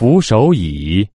扶手椅。